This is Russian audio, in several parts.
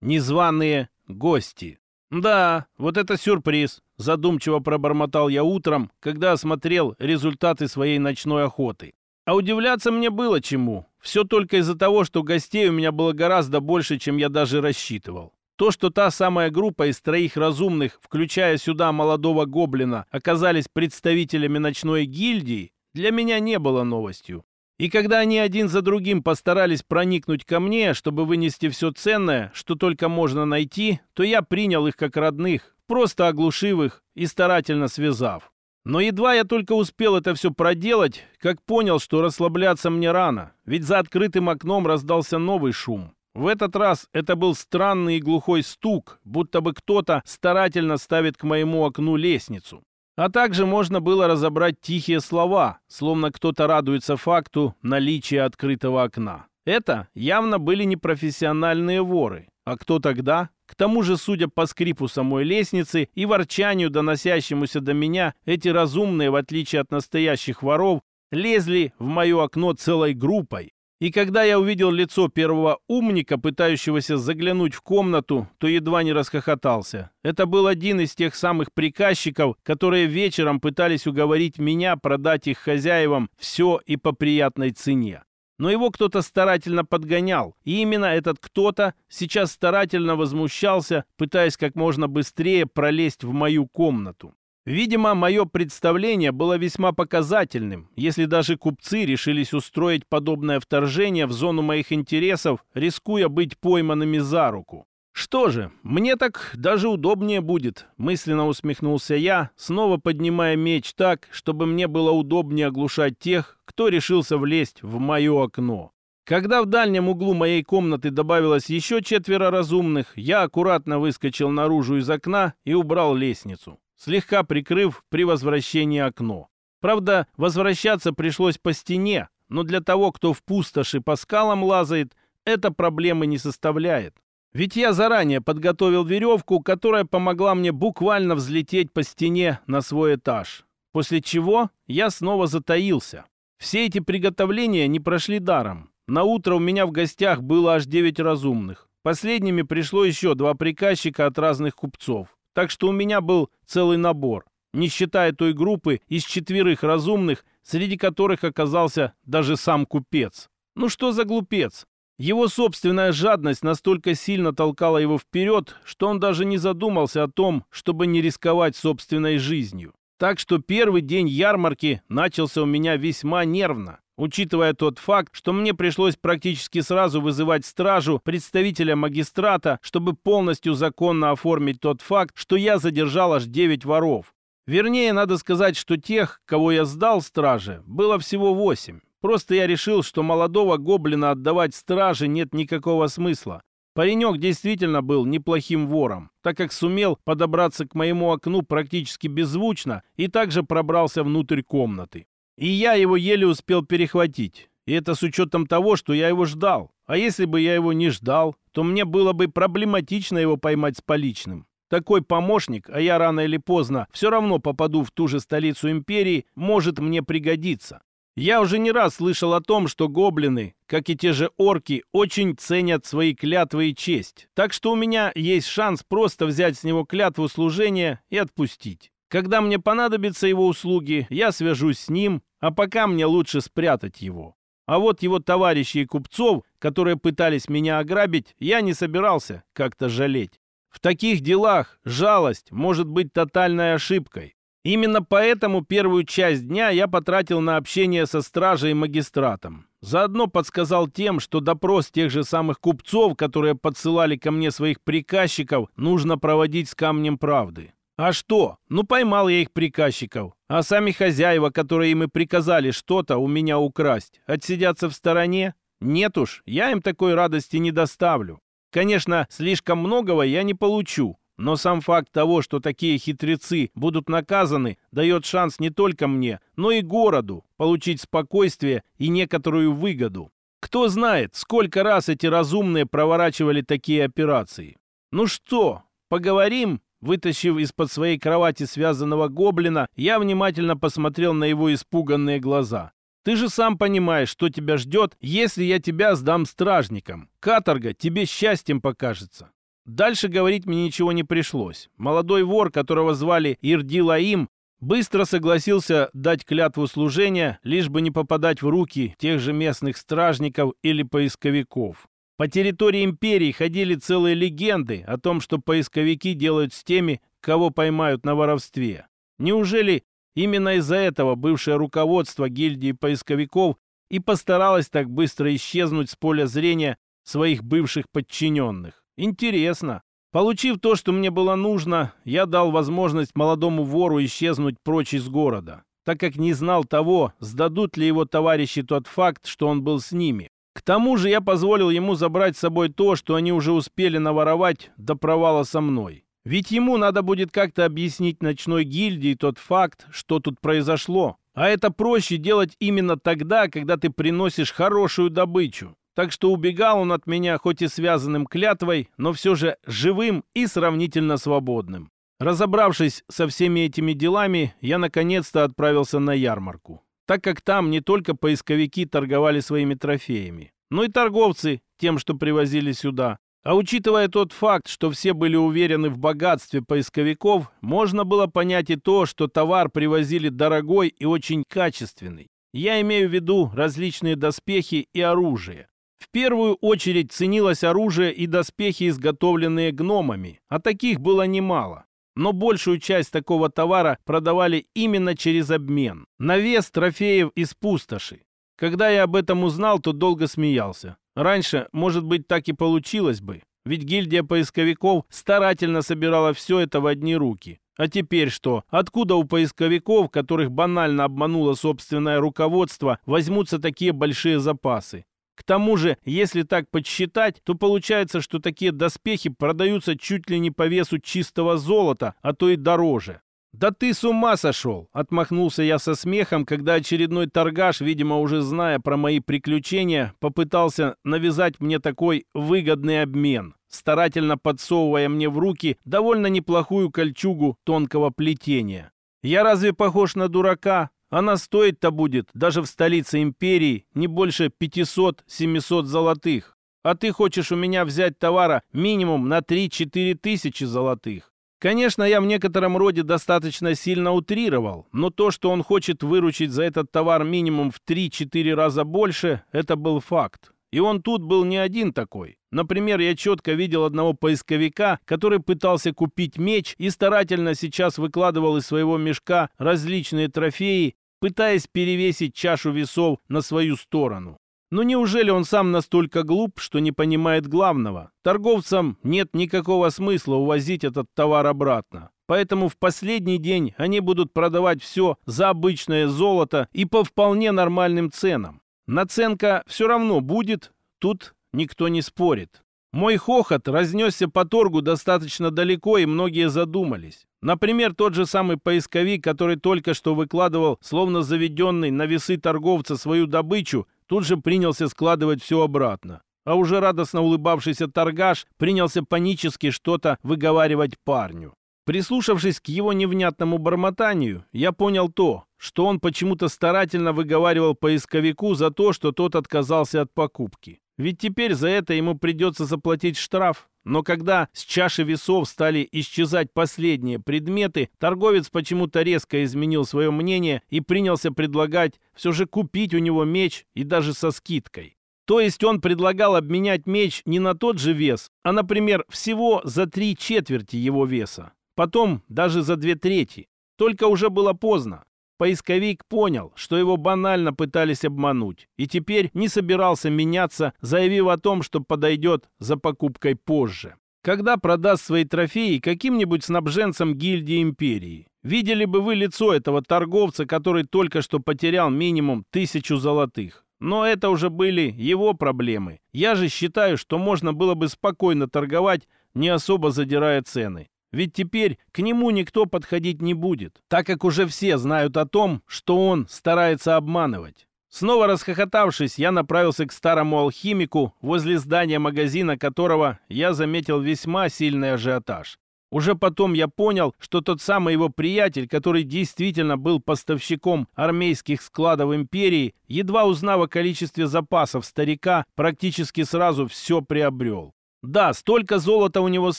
Незваные гости. Да, вот это сюрприз. Задумчиво пробормотал я утром, когда осмотрел результаты своей ночной охоты. А удивляться мне было чему. Все только из-за того, что гостей у меня было гораздо больше, чем я даже рассчитывал. То, что та самая группа из троих разумных, включая сюда молодого гоблина, оказались представителями ночной гильдии, для меня не было новостью. И когда они один за другим постарались проникнуть ко мне, чтобы вынести все ценное, что только можно найти, то я принял их как родных, просто оглушив их и старательно связав. Но едва я только успел это все проделать, как понял, что расслабляться мне рано, ведь за открытым окном раздался новый шум. В этот раз это был странный и глухой стук, будто бы кто-то старательно ставит к моему окну лестницу. А также можно было разобрать тихие слова, словно кто-то радуется факту наличия открытого окна. Это явно были непрофессиональные воры. А кто тогда? К тому же, судя по скрипу самой лестницы и ворчанию, доносящемуся до меня, эти разумные, в отличие от настоящих воров, лезли в мое окно целой группой. И когда я увидел лицо первого умника, пытающегося заглянуть в комнату, то едва не расхохотался. Это был один из тех самых приказчиков, которые вечером пытались уговорить меня продать их хозяевам все и по приятной цене. Но его кто-то старательно подгонял, и именно этот кто-то сейчас старательно возмущался, пытаясь как можно быстрее пролезть в мою комнату. Видимо, мое представление было весьма показательным, если даже купцы решились устроить подобное вторжение в зону моих интересов, рискуя быть пойманными за руку. «Что же, мне так даже удобнее будет», — мысленно усмехнулся я, снова поднимая меч так, чтобы мне было удобнее оглушать тех, кто решился влезть в мое окно. Когда в дальнем углу моей комнаты добавилось еще четверо разумных, я аккуратно выскочил наружу из окна и убрал лестницу слегка прикрыв при возвращении окно. Правда, возвращаться пришлось по стене, но для того, кто в пустоши по скалам лазает, это проблемы не составляет. Ведь я заранее подготовил веревку, которая помогла мне буквально взлететь по стене на свой этаж. После чего я снова затаился. Все эти приготовления не прошли даром. На утро у меня в гостях было аж девять разумных. Последними пришло еще два приказчика от разных купцов. Так что у меня был целый набор, не считая той группы из четверых разумных, среди которых оказался даже сам купец. Ну что за глупец? Его собственная жадность настолько сильно толкала его вперед, что он даже не задумался о том, чтобы не рисковать собственной жизнью. Так что первый день ярмарки начался у меня весьма нервно учитывая тот факт, что мне пришлось практически сразу вызывать стражу представителя магистрата, чтобы полностью законно оформить тот факт, что я задержал аж 9 воров. Вернее, надо сказать, что тех, кого я сдал страже, было всего 8. Просто я решил, что молодого гоблина отдавать страже нет никакого смысла. Паренек действительно был неплохим вором, так как сумел подобраться к моему окну практически беззвучно и также пробрался внутрь комнаты. И я его еле успел перехватить. И это с учетом того, что я его ждал. А если бы я его не ждал, то мне было бы проблематично его поймать с поличным. Такой помощник, а я рано или поздно все равно попаду в ту же столицу империи, может мне пригодиться. Я уже не раз слышал о том, что гоблины, как и те же орки, очень ценят свои клятвы и честь. Так что у меня есть шанс просто взять с него клятву служения и отпустить. Когда мне понадобятся его услуги, я свяжусь с ним, а пока мне лучше спрятать его. А вот его товарищей купцов, которые пытались меня ограбить, я не собирался как-то жалеть. В таких делах жалость может быть тотальной ошибкой. Именно поэтому первую часть дня я потратил на общение со стражей и магистратом. Заодно подсказал тем, что допрос тех же самых купцов, которые подсылали ко мне своих приказчиков, нужно проводить с камнем правды. А что? Ну, поймал я их приказчиков. А сами хозяева, которые им и приказали что-то у меня украсть, отсидятся в стороне? Нет уж, я им такой радости не доставлю. Конечно, слишком многого я не получу, но сам факт того, что такие хитрецы будут наказаны, дает шанс не только мне, но и городу получить спокойствие и некоторую выгоду. Кто знает, сколько раз эти разумные проворачивали такие операции. Ну что, поговорим Вытащив из-под своей кровати связанного гоблина, я внимательно посмотрел на его испуганные глаза. «Ты же сам понимаешь, что тебя ждет, если я тебя сдам стражникам. Каторга тебе счастьем покажется». Дальше говорить мне ничего не пришлось. Молодой вор, которого звали Ирдилаим, быстро согласился дать клятву служения, лишь бы не попадать в руки тех же местных стражников или поисковиков. По территории империи ходили целые легенды о том, что поисковики делают с теми, кого поймают на воровстве. Неужели именно из-за этого бывшее руководство гильдии поисковиков и постаралось так быстро исчезнуть с поля зрения своих бывших подчиненных? Интересно. Получив то, что мне было нужно, я дал возможность молодому вору исчезнуть прочь из города, так как не знал того, сдадут ли его товарищи тот факт, что он был с ними. К тому же я позволил ему забрать с собой то, что они уже успели наворовать до провала со мной. Ведь ему надо будет как-то объяснить ночной гильдии тот факт, что тут произошло. А это проще делать именно тогда, когда ты приносишь хорошую добычу. Так что убегал он от меня хоть и связанным клятвой, но все же живым и сравнительно свободным. Разобравшись со всеми этими делами, я наконец-то отправился на ярмарку. Так как там не только поисковики торговали своими трофеями, но и торговцы тем, что привозили сюда. А учитывая тот факт, что все были уверены в богатстве поисковиков, можно было понять и то, что товар привозили дорогой и очень качественный. Я имею в виду различные доспехи и оружие. В первую очередь ценилось оружие и доспехи, изготовленные гномами, а таких было немало. Но большую часть такого товара продавали именно через обмен. На вес трофеев из пустоши. Когда я об этом узнал, то долго смеялся. Раньше, может быть, так и получилось бы. Ведь гильдия поисковиков старательно собирала все это в одни руки. А теперь что? Откуда у поисковиков, которых банально обмануло собственное руководство, возьмутся такие большие запасы? К тому же, если так подсчитать, то получается, что такие доспехи продаются чуть ли не по весу чистого золота, а то и дороже. «Да ты с ума сошел!» — отмахнулся я со смехом, когда очередной торгаш, видимо, уже зная про мои приключения, попытался навязать мне такой выгодный обмен, старательно подсовывая мне в руки довольно неплохую кольчугу тонкого плетения. «Я разве похож на дурака? Она стоить-то будет, даже в столице империи, не больше 500-700 золотых. А ты хочешь у меня взять товара минимум на 3-4 тысячи золотых. Конечно, я в некотором роде достаточно сильно утрировал, но то, что он хочет выручить за этот товар минимум в 3-4 раза больше, это был факт. И он тут был не один такой. Например, я четко видел одного поисковика, который пытался купить меч и старательно сейчас выкладывал из своего мешка различные трофеи, пытаясь перевесить чашу весов на свою сторону. Но неужели он сам настолько глуп, что не понимает главного? Торговцам нет никакого смысла увозить этот товар обратно. Поэтому в последний день они будут продавать все за обычное золото и по вполне нормальным ценам. Наценка все равно будет, тут никто не спорит. Мой хохот разнесся по торгу достаточно далеко, и многие задумались. Например, тот же самый поисковик, который только что выкладывал, словно заведенный на весы торговца свою добычу, тут же принялся складывать все обратно. А уже радостно улыбавшийся торгаш принялся панически что-то выговаривать парню. Прислушавшись к его невнятному бормотанию, я понял то, что он почему-то старательно выговаривал поисковику за то, что тот отказался от покупки. Ведь теперь за это ему придется заплатить штраф. Но когда с чаши весов стали исчезать последние предметы, торговец почему-то резко изменил свое мнение и принялся предлагать все же купить у него меч и даже со скидкой. То есть он предлагал обменять меч не на тот же вес, а, например, всего за три четверти его веса. Потом даже за две трети. Только уже было поздно. Поисковик понял, что его банально пытались обмануть, и теперь не собирался меняться, заявив о том, что подойдет за покупкой позже. Когда продаст свои трофеи каким-нибудь снабженцам гильдии империи? Видели бы вы лицо этого торговца, который только что потерял минимум тысячу золотых. Но это уже были его проблемы. Я же считаю, что можно было бы спокойно торговать, не особо задирая цены. Ведь теперь к нему никто подходить не будет, так как уже все знают о том, что он старается обманывать. Снова расхохотавшись, я направился к старому алхимику, возле здания магазина которого я заметил весьма сильный ажиотаж. Уже потом я понял, что тот самый его приятель, который действительно был поставщиком армейских складов империи, едва узнав о количестве запасов старика, практически сразу все приобрел. Да, столько золота у него с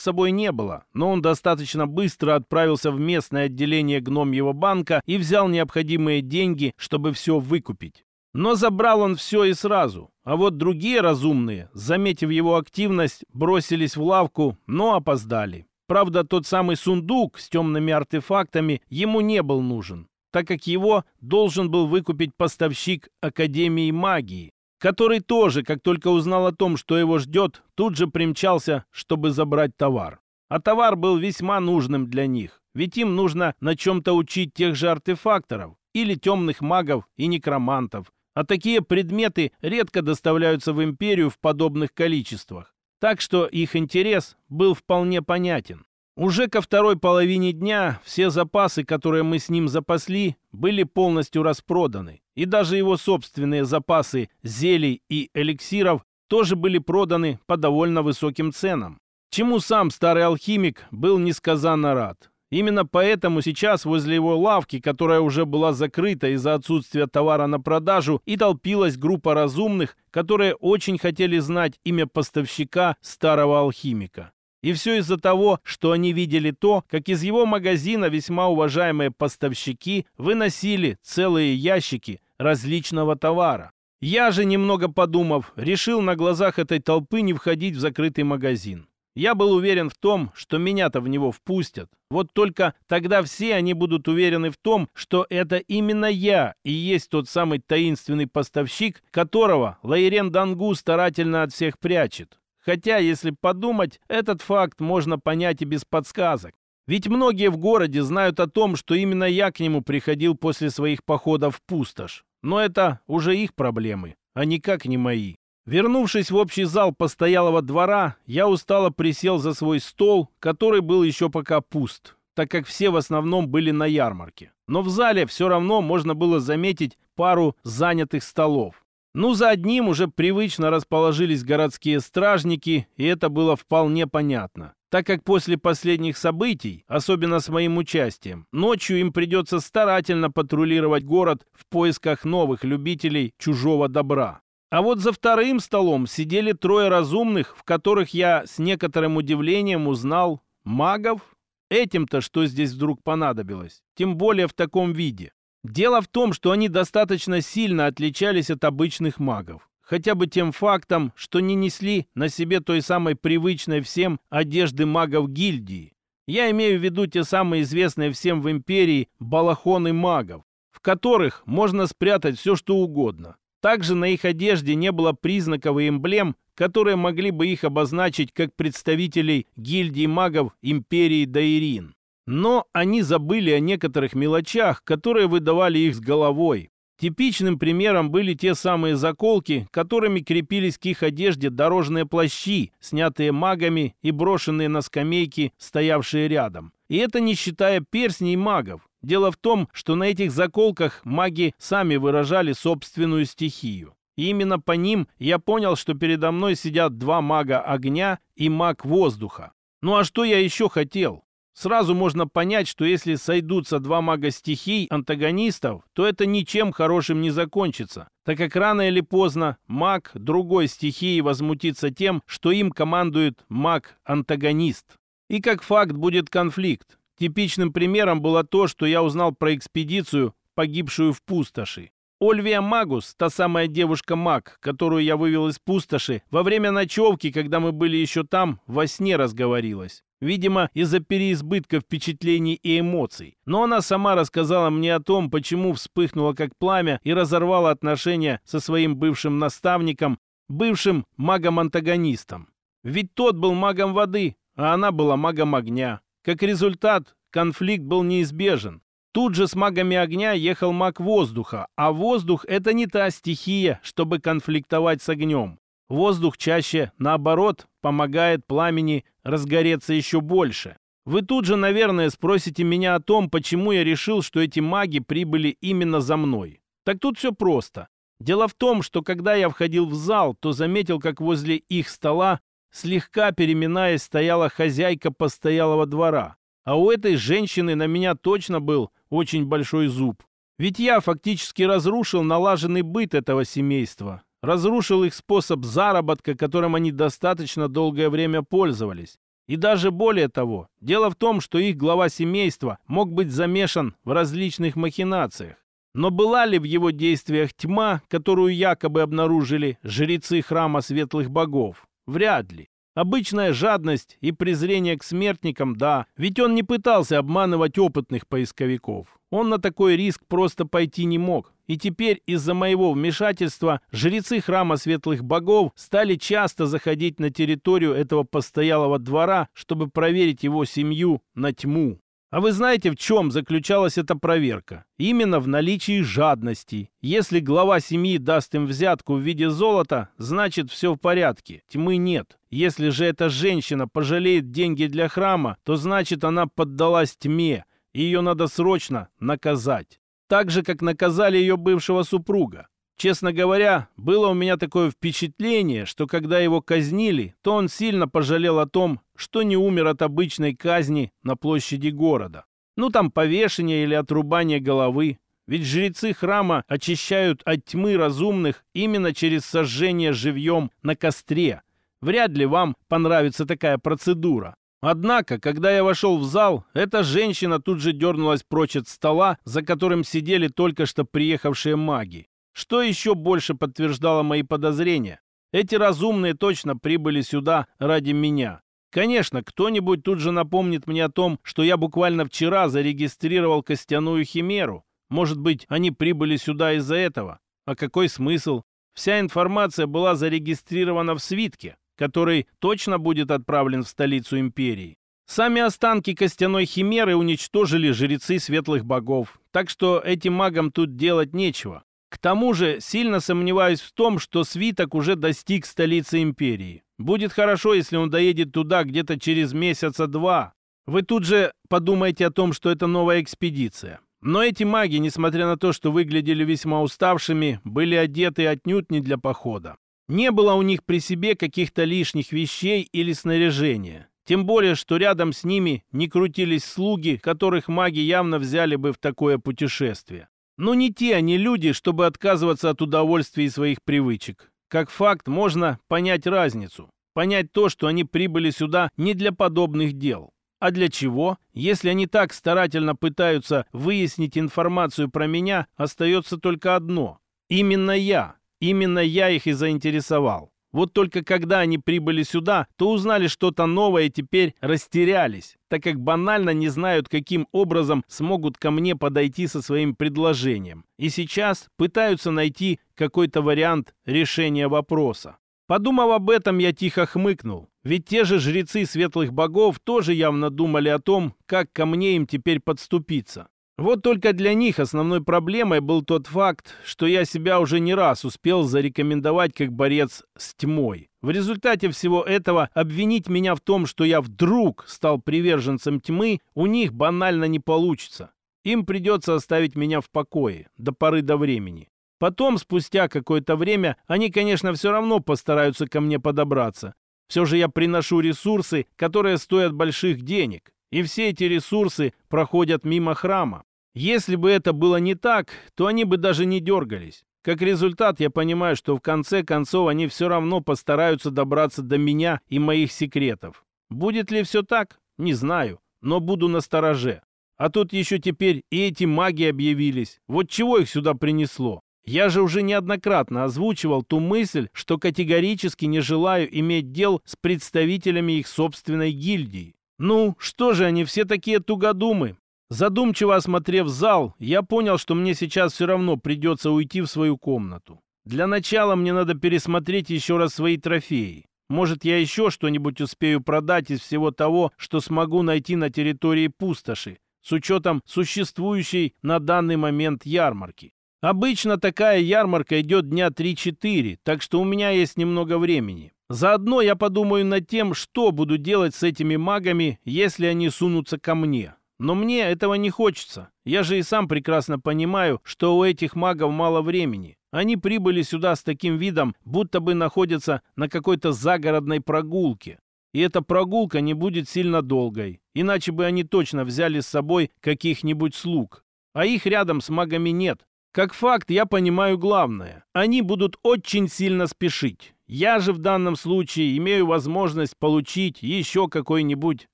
собой не было, но он достаточно быстро отправился в местное отделение гномьего банка и взял необходимые деньги, чтобы все выкупить. Но забрал он все и сразу. А вот другие разумные, заметив его активность, бросились в лавку, но опоздали. Правда, тот самый сундук с темными артефактами ему не был нужен, так как его должен был выкупить поставщик Академии магии, который тоже, как только узнал о том, что его ждет, тут же примчался, чтобы забрать товар. А товар был весьма нужным для них, ведь им нужно на чем-то учить тех же артефакторов или темных магов и некромантов, а такие предметы редко доставляются в империю в подобных количествах. Так что их интерес был вполне понятен. Уже ко второй половине дня все запасы, которые мы с ним запасли, были полностью распроданы. И даже его собственные запасы зелий и эликсиров тоже были проданы по довольно высоким ценам. Чему сам старый алхимик был несказанно рад. Именно поэтому сейчас возле его лавки, которая уже была закрыта из-за отсутствия товара на продажу, и толпилась группа разумных, которые очень хотели знать имя поставщика старого алхимика. И все из-за того, что они видели то, как из его магазина весьма уважаемые поставщики выносили целые ящики различного товара. Я же, немного подумав, решил на глазах этой толпы не входить в закрытый магазин. Я был уверен в том, что меня-то в него впустят. Вот только тогда все они будут уверены в том, что это именно я и есть тот самый таинственный поставщик, которого Лаирен Дангу старательно от всех прячет. Хотя, если подумать, этот факт можно понять и без подсказок. Ведь многие в городе знают о том, что именно я к нему приходил после своих походов в пустошь. Но это уже их проблемы, а никак не мои. Вернувшись в общий зал постоялого двора, я устало присел за свой стол, который был еще пока пуст, так как все в основном были на ярмарке. Но в зале все равно можно было заметить пару занятых столов. Ну, за одним уже привычно расположились городские стражники, и это было вполне понятно. Так как после последних событий, особенно с моим участием, ночью им придется старательно патрулировать город в поисках новых любителей чужого добра. А вот за вторым столом сидели трое разумных, в которых я с некоторым удивлением узнал магов. Этим-то что здесь вдруг понадобилось? Тем более в таком виде. Дело в том, что они достаточно сильно отличались от обычных магов. Хотя бы тем фактом, что не несли на себе той самой привычной всем одежды магов гильдии. Я имею в виду те самые известные всем в империи балахоны магов, в которых можно спрятать все, что угодно. Также на их одежде не было признаков и эмблем, которые могли бы их обозначить как представителей гильдии магов империи Дайрин. Но они забыли о некоторых мелочах, которые выдавали их с головой. Типичным примером были те самые заколки, которыми крепились к их одежде дорожные плащи, снятые магами и брошенные на скамейки, стоявшие рядом. И это не считая перстней магов. Дело в том, что на этих заколках маги сами выражали собственную стихию. И именно по ним я понял, что передо мной сидят два мага огня и маг воздуха. Ну а что я еще хотел? Сразу можно понять, что если сойдутся два мага-стихий, антагонистов, то это ничем хорошим не закончится, так как рано или поздно маг другой стихии возмутится тем, что им командует маг-антагонист. И как факт будет конфликт. Типичным примером было то, что я узнал про экспедицию, погибшую в пустоши. Ольвия Магус, та самая девушка-маг, которую я вывел из пустоши, во время ночевки, когда мы были еще там, во сне разговорилась. Видимо, из-за переизбытка впечатлений и эмоций. Но она сама рассказала мне о том, почему вспыхнула как пламя и разорвала отношения со своим бывшим наставником, бывшим магом-антагонистом. Ведь тот был магом воды, а она была магом огня. Как результат, конфликт был неизбежен. Тут же с магами огня ехал маг воздуха, а воздух — это не та стихия, чтобы конфликтовать с огнем. Воздух чаще, наоборот, помогает пламени разгореться еще больше. Вы тут же, наверное, спросите меня о том, почему я решил, что эти маги прибыли именно за мной. Так тут все просто. Дело в том, что когда я входил в зал, то заметил, как возле их стола, слегка переминаясь, стояла хозяйка постоялого двора. А у этой женщины на меня точно был очень большой зуб. Ведь я фактически разрушил налаженный быт этого семейства. Разрушил их способ заработка, которым они достаточно долгое время пользовались. И даже более того, дело в том, что их глава семейства мог быть замешан в различных махинациях. Но была ли в его действиях тьма, которую якобы обнаружили жрецы храма светлых богов? Вряд ли. Обычная жадность и презрение к смертникам, да, ведь он не пытался обманывать опытных поисковиков. Он на такой риск просто пойти не мог. И теперь из-за моего вмешательства жрецы храма светлых богов стали часто заходить на территорию этого постоялого двора, чтобы проверить его семью на тьму. А вы знаете, в чем заключалась эта проверка? Именно в наличии жадности. Если глава семьи даст им взятку в виде золота, значит все в порядке, тьмы нет. Если же эта женщина пожалеет деньги для храма, то значит она поддалась тьме, и ее надо срочно наказать. Так же, как наказали ее бывшего супруга. Честно говоря, было у меня такое впечатление, что когда его казнили, то он сильно пожалел о том, что не умер от обычной казни на площади города. Ну там повешение или отрубание головы. Ведь жрецы храма очищают от тьмы разумных именно через сожжение живьем на костре. Вряд ли вам понравится такая процедура. Однако, когда я вошел в зал, эта женщина тут же дернулась прочь от стола, за которым сидели только что приехавшие маги. Что еще больше подтверждало мои подозрения? Эти разумные точно прибыли сюда ради меня. Конечно, кто-нибудь тут же напомнит мне о том, что я буквально вчера зарегистрировал костяную химеру. Может быть, они прибыли сюда из-за этого? А какой смысл? Вся информация была зарегистрирована в свитке, который точно будет отправлен в столицу империи. Сами останки костяной химеры уничтожили жрецы светлых богов, так что этим магам тут делать нечего. К тому же сильно сомневаюсь в том, что свиток уже достиг столицы империи. Будет хорошо, если он доедет туда где-то через месяца два. Вы тут же подумайте о том, что это новая экспедиция. Но эти маги, несмотря на то, что выглядели весьма уставшими, были одеты отнюдь не для похода. Не было у них при себе каких-то лишних вещей или снаряжения. Тем более, что рядом с ними не крутились слуги, которых маги явно взяли бы в такое путешествие. Но не те они люди, чтобы отказываться от удовольствий своих привычек. Как факт, можно понять разницу. Понять то, что они прибыли сюда не для подобных дел. А для чего? Если они так старательно пытаются выяснить информацию про меня, остается только одно. Именно я. Именно я их и заинтересовал. Вот только когда они прибыли сюда, то узнали что-то новое и теперь растерялись, так как банально не знают, каким образом смогут ко мне подойти со своим предложением. И сейчас пытаются найти какой-то вариант решения вопроса. Подумав об этом, я тихо хмыкнул. Ведь те же жрецы светлых богов тоже явно думали о том, как ко мне им теперь подступиться. Вот только для них основной проблемой был тот факт, что я себя уже не раз успел зарекомендовать как борец с тьмой. В результате всего этого обвинить меня в том, что я вдруг стал приверженцем тьмы, у них банально не получится. Им придется оставить меня в покое до поры до времени. Потом, спустя какое-то время, они, конечно, все равно постараются ко мне подобраться. Все же я приношу ресурсы, которые стоят больших денег. И все эти ресурсы проходят мимо храма. Если бы это было не так, то они бы даже не дергались. Как результат, я понимаю, что в конце концов они все равно постараются добраться до меня и моих секретов. Будет ли все так? Не знаю, но буду на стороже. А тут еще теперь и эти маги объявились. Вот чего их сюда принесло? Я же уже неоднократно озвучивал ту мысль, что категорически не желаю иметь дел с представителями их собственной гильдии. Ну, что же они все такие тугодумы? Задумчиво осмотрев зал, я понял, что мне сейчас все равно придется уйти в свою комнату. Для начала мне надо пересмотреть еще раз свои трофеи. Может, я еще что-нибудь успею продать из всего того, что смогу найти на территории пустоши, с учетом существующей на данный момент ярмарки. Обычно такая ярмарка идет дня 3-4, так что у меня есть немного времени. Заодно я подумаю над тем, что буду делать с этими магами, если они сунутся ко мне. Но мне этого не хочется. Я же и сам прекрасно понимаю, что у этих магов мало времени. Они прибыли сюда с таким видом, будто бы находятся на какой-то загородной прогулке. И эта прогулка не будет сильно долгой, иначе бы они точно взяли с собой каких-нибудь слуг. А их рядом с магами нет. Как факт, я понимаю главное. Они будут очень сильно спешить. Я же в данном случае имею возможность получить еще какой-нибудь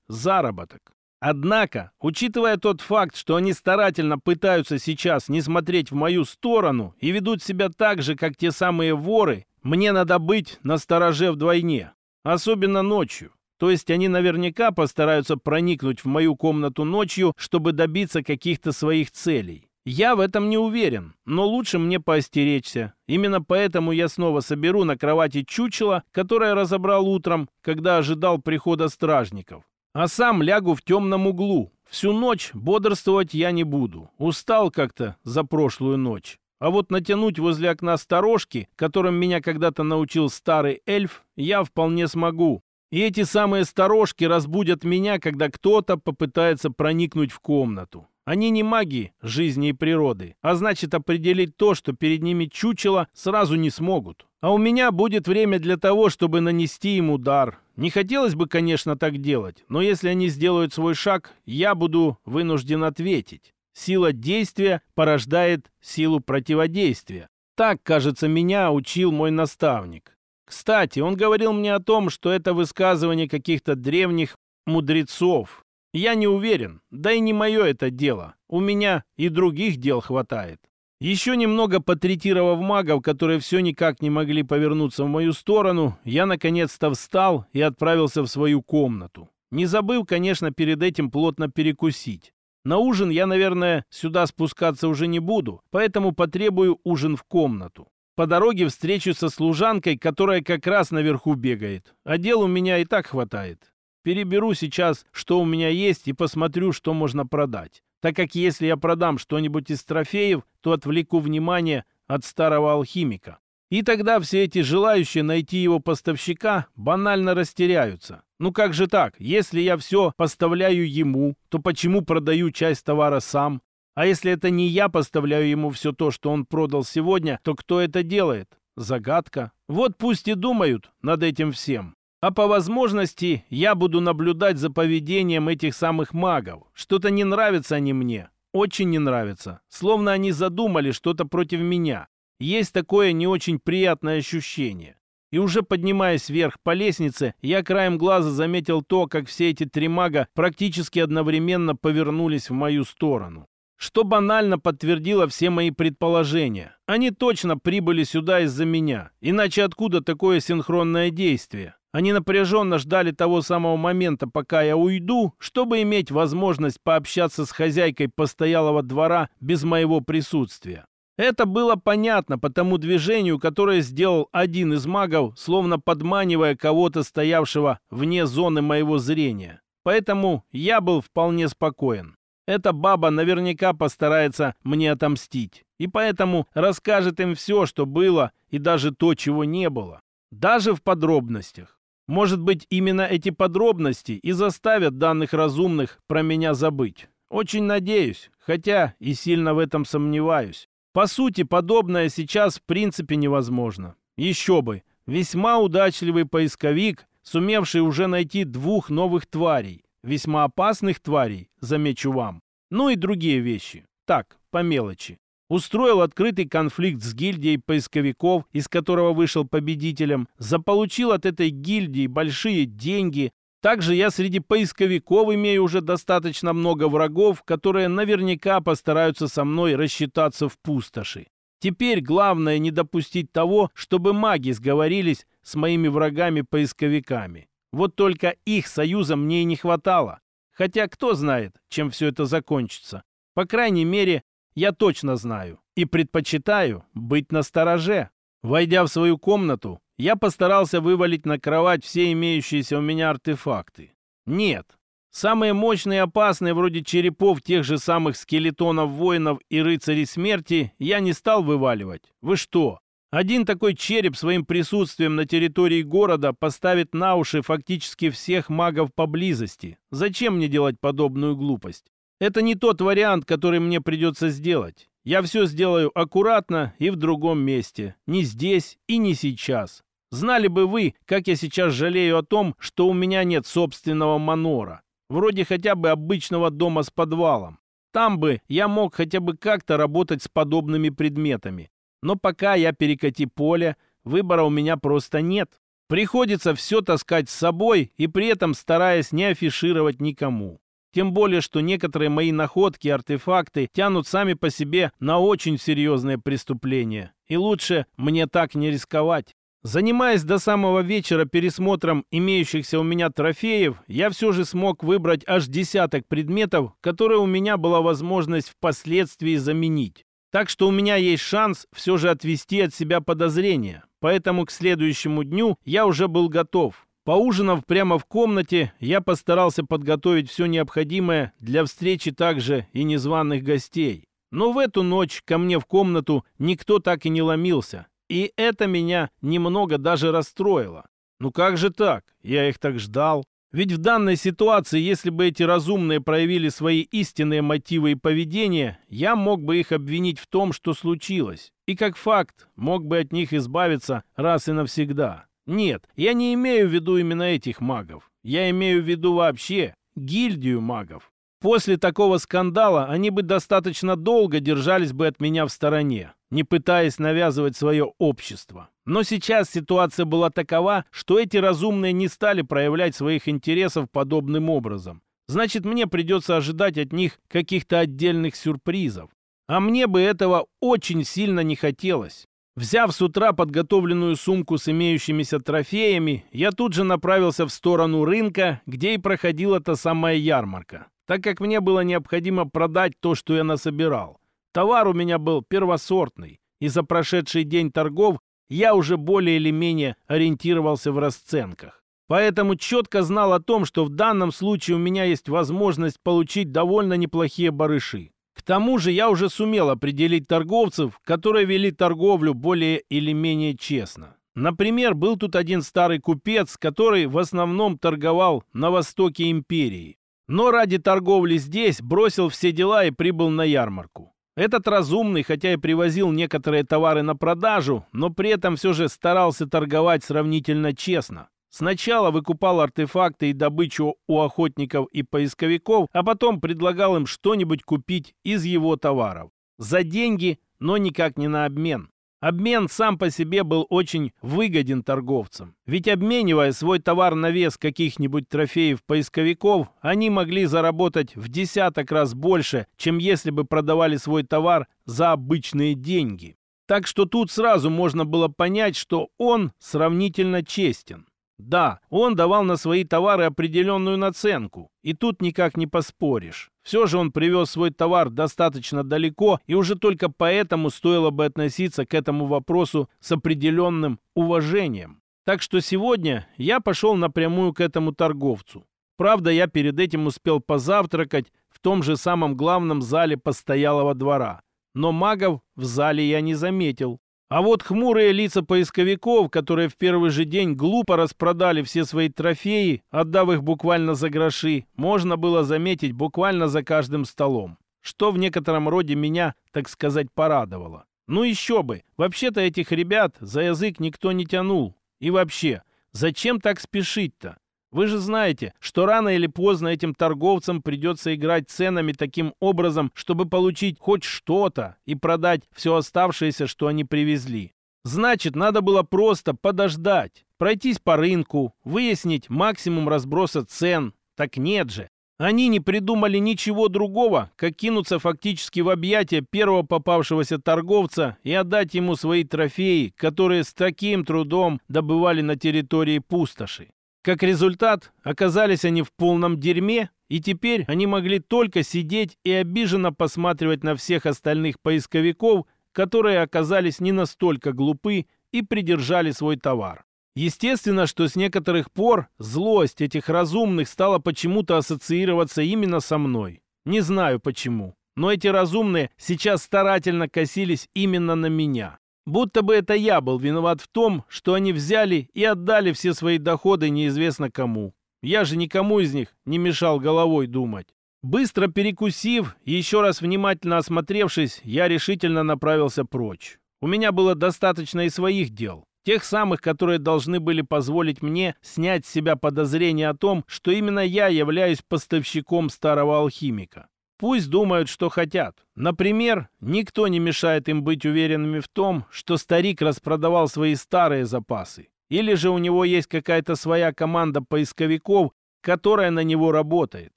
заработок. Однако, учитывая тот факт, что они старательно пытаются сейчас не смотреть в мою сторону и ведут себя так же, как те самые воры, мне надо быть настороже вдвойне. Особенно ночью. То есть они наверняка постараются проникнуть в мою комнату ночью, чтобы добиться каких-то своих целей. Я в этом не уверен, но лучше мне поостеречься. Именно поэтому я снова соберу на кровати чучело, которое разобрал утром, когда ожидал прихода стражников. А сам лягу в темном углу. Всю ночь бодрствовать я не буду. Устал как-то за прошлую ночь. А вот натянуть возле окна сторожки, которым меня когда-то научил старый эльф, я вполне смогу. И эти самые сторожки разбудят меня, когда кто-то попытается проникнуть в комнату. Они не маги жизни и природы, а значит определить то, что перед ними чучело, сразу не смогут. А у меня будет время для того, чтобы нанести им удар. Не хотелось бы, конечно, так делать, но если они сделают свой шаг, я буду вынужден ответить. Сила действия порождает силу противодействия. Так, кажется, меня учил мой наставник. Кстати, он говорил мне о том, что это высказывание каких-то древних мудрецов, я не уверен, да и не мое это дело. У меня и других дел хватает. Еще немного потретировав магов, которые все никак не могли повернуться в мою сторону, я наконец-то встал и отправился в свою комнату. Не забыл, конечно, перед этим плотно перекусить. На ужин я, наверное, сюда спускаться уже не буду, поэтому потребую ужин в комнату. По дороге встречусь со служанкой, которая как раз наверху бегает. А дел у меня и так хватает. Переберу сейчас, что у меня есть, и посмотрю, что можно продать. Так как если я продам что-нибудь из трофеев, то отвлеку внимание от старого алхимика. И тогда все эти желающие найти его поставщика банально растеряются. Ну как же так? Если я все поставляю ему, то почему продаю часть товара сам? А если это не я поставляю ему все то, что он продал сегодня, то кто это делает? Загадка. Вот пусть и думают над этим всем. А по возможности я буду наблюдать за поведением этих самых магов. Что-то не нравятся они мне. Очень не нравятся. Словно они задумали что-то против меня. Есть такое не очень приятное ощущение. И уже поднимаясь вверх по лестнице, я краем глаза заметил то, как все эти три мага практически одновременно повернулись в мою сторону. Что банально подтвердило все мои предположения. Они точно прибыли сюда из-за меня. Иначе откуда такое синхронное действие? Они напряженно ждали того самого момента, пока я уйду, чтобы иметь возможность пообщаться с хозяйкой постоялого двора без моего присутствия. Это было понятно по тому движению, которое сделал один из магов, словно подманивая кого-то, стоявшего вне зоны моего зрения. Поэтому я был вполне спокоен. Эта баба наверняка постарается мне отомстить. И поэтому расскажет им все, что было, и даже то, чего не было. Даже в подробностях. Может быть, именно эти подробности и заставят данных разумных про меня забыть. Очень надеюсь, хотя и сильно в этом сомневаюсь. По сути, подобное сейчас в принципе невозможно. Еще бы, весьма удачливый поисковик, сумевший уже найти двух новых тварей, весьма опасных тварей, замечу вам. Ну и другие вещи. Так, по мелочи устроил открытый конфликт с гильдией поисковиков, из которого вышел победителем, заполучил от этой гильдии большие деньги. Также я среди поисковиков имею уже достаточно много врагов, которые наверняка постараются со мной рассчитаться в пустоши. Теперь главное не допустить того, чтобы маги сговорились с моими врагами-поисковиками. Вот только их союза мне и не хватало. Хотя кто знает, чем все это закончится. По крайней мере, я точно знаю и предпочитаю быть на стороже. Войдя в свою комнату, я постарался вывалить на кровать все имеющиеся у меня артефакты. Нет, самые мощные и опасные, вроде черепов тех же самых скелетонов воинов и рыцарей смерти, я не стал вываливать. Вы что? Один такой череп своим присутствием на территории города поставит на уши фактически всех магов поблизости. Зачем мне делать подобную глупость? Это не тот вариант, который мне придется сделать. Я все сделаю аккуратно и в другом месте. Не здесь и не сейчас. Знали бы вы, как я сейчас жалею о том, что у меня нет собственного манора. Вроде хотя бы обычного дома с подвалом. Там бы я мог хотя бы как-то работать с подобными предметами. Но пока я перекати поле, выбора у меня просто нет. Приходится все таскать с собой и при этом стараясь не афишировать никому. Тем более, что некоторые мои находки артефакты тянут сами по себе на очень серьезные преступления. И лучше мне так не рисковать. Занимаясь до самого вечера пересмотром имеющихся у меня трофеев, я все же смог выбрать аж десяток предметов, которые у меня была возможность впоследствии заменить. Так что у меня есть шанс все же отвести от себя подозрения. Поэтому к следующему дню я уже был готов. Поужинав прямо в комнате, я постарался подготовить все необходимое для встречи также и незваных гостей. Но в эту ночь ко мне в комнату никто так и не ломился. И это меня немного даже расстроило. Ну как же так? Я их так ждал. Ведь в данной ситуации, если бы эти разумные проявили свои истинные мотивы и поведение, я мог бы их обвинить в том, что случилось. И как факт, мог бы от них избавиться раз и навсегда. Нет, я не имею в виду именно этих магов. Я имею в виду вообще гильдию магов. После такого скандала они бы достаточно долго держались бы от меня в стороне, не пытаясь навязывать свое общество. Но сейчас ситуация была такова, что эти разумные не стали проявлять своих интересов подобным образом. Значит, мне придется ожидать от них каких-то отдельных сюрпризов. А мне бы этого очень сильно не хотелось. Взяв с утра подготовленную сумку с имеющимися трофеями, я тут же направился в сторону рынка, где и проходила та самая ярмарка, так как мне было необходимо продать то, что я насобирал. Товар у меня был первосортный, и за прошедший день торгов я уже более или менее ориентировался в расценках. Поэтому четко знал о том, что в данном случае у меня есть возможность получить довольно неплохие барыши. Тому же я уже сумел определить торговцев, которые вели торговлю более или менее честно. Например, был тут один старый купец, который в основном торговал на востоке империи. Но ради торговли здесь бросил все дела и прибыл на ярмарку. Этот разумный, хотя и привозил некоторые товары на продажу, но при этом все же старался торговать сравнительно честно. Сначала выкупал артефакты и добычу у охотников и поисковиков, а потом предлагал им что-нибудь купить из его товаров. За деньги, но никак не на обмен. Обмен сам по себе был очень выгоден торговцам. Ведь обменивая свой товар на вес каких-нибудь трофеев поисковиков, они могли заработать в десяток раз больше, чем если бы продавали свой товар за обычные деньги. Так что тут сразу можно было понять, что он сравнительно честен. Да, он давал на свои товары определенную наценку, и тут никак не поспоришь. Все же он привез свой товар достаточно далеко, и уже только поэтому стоило бы относиться к этому вопросу с определенным уважением. Так что сегодня я пошел напрямую к этому торговцу. Правда, я перед этим успел позавтракать в том же самом главном зале постоялого двора. Но магов в зале я не заметил. А вот хмурые лица поисковиков, которые в первый же день глупо распродали все свои трофеи, отдав их буквально за гроши, можно было заметить буквально за каждым столом. Что в некотором роде меня, так сказать, порадовало. Ну еще бы, вообще-то этих ребят за язык никто не тянул. И вообще, зачем так спешить-то? Вы же знаете, что рано или поздно этим торговцам придется играть ценами таким образом, чтобы получить хоть что-то и продать все оставшееся, что они привезли. Значит, надо было просто подождать, пройтись по рынку, выяснить максимум разброса цен. Так нет же. Они не придумали ничего другого, как кинуться фактически в объятия первого попавшегося торговца и отдать ему свои трофеи, которые с таким трудом добывали на территории пустоши. Как результат, оказались они в полном дерьме, и теперь они могли только сидеть и обиженно посматривать на всех остальных поисковиков, которые оказались не настолько глупы и придержали свой товар. Естественно, что с некоторых пор злость этих разумных стала почему-то ассоциироваться именно со мной. Не знаю почему, но эти разумные сейчас старательно косились именно на меня. Будто бы это я был виноват в том, что они взяли и отдали все свои доходы неизвестно кому. Я же никому из них не мешал головой думать. Быстро перекусив и еще раз внимательно осмотревшись, я решительно направился прочь. У меня было достаточно и своих дел. Тех самых, которые должны были позволить мне снять с себя подозрение о том, что именно я являюсь поставщиком старого алхимика. Пусть думают, что хотят. Например, никто не мешает им быть уверенными в том, что старик распродавал свои старые запасы. Или же у него есть какая-то своя команда поисковиков, которая на него работает.